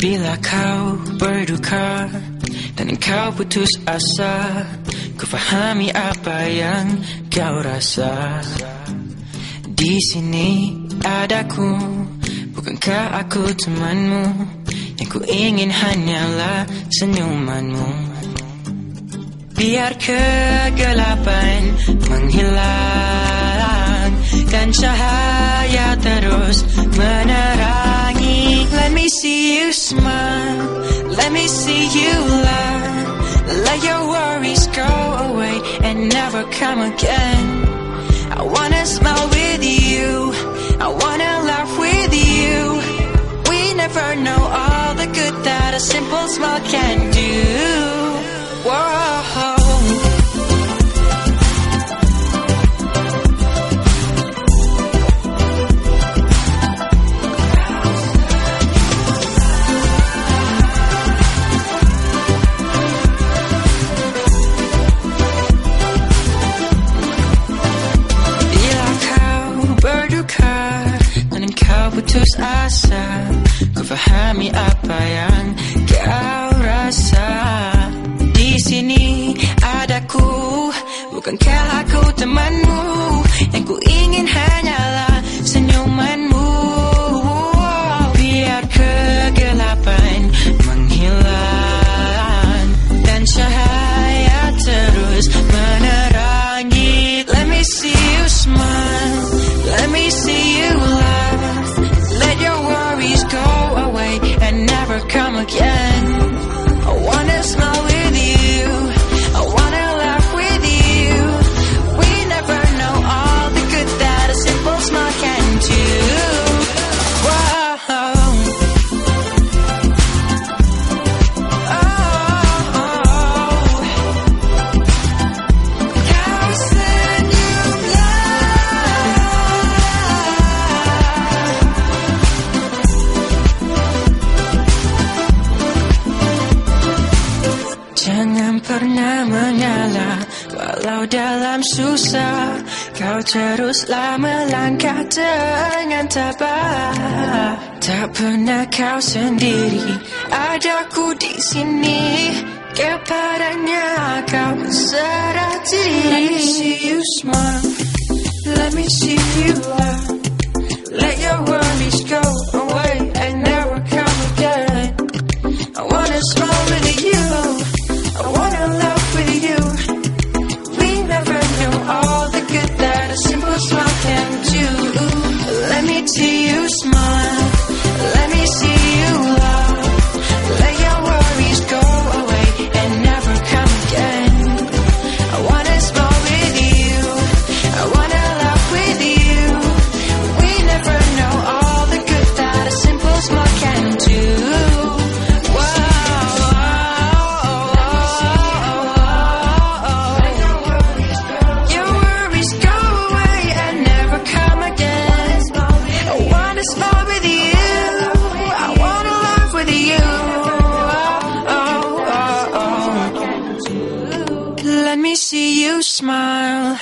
Bila kau berduka dan kau putus asa Ku fahami apa yang kau rasa. Di sini adaku Bukankah aku temanmu? Yang ku ingin hanyalah senyumanmu. Biar kegelapan menghilang Dan cahaya terus menerangi smile. Let me see you laugh. Let your worries go away And never come again. I wanna smile with you. I wanna laugh with you. We never know all the good that a simple smile can kau putus asa Ku fahami apa yang kau rasa. Di sini adaku Bukankah aku mengalah Walau dalam susah Kau teruslah melangkah dengan tabah. Tak pernah kau sendiri Adaku di sini. Kepadanya kau berserah diri. Let me see you smile. Let me see you laugh. Let your worries go Let me see you smile. Smile.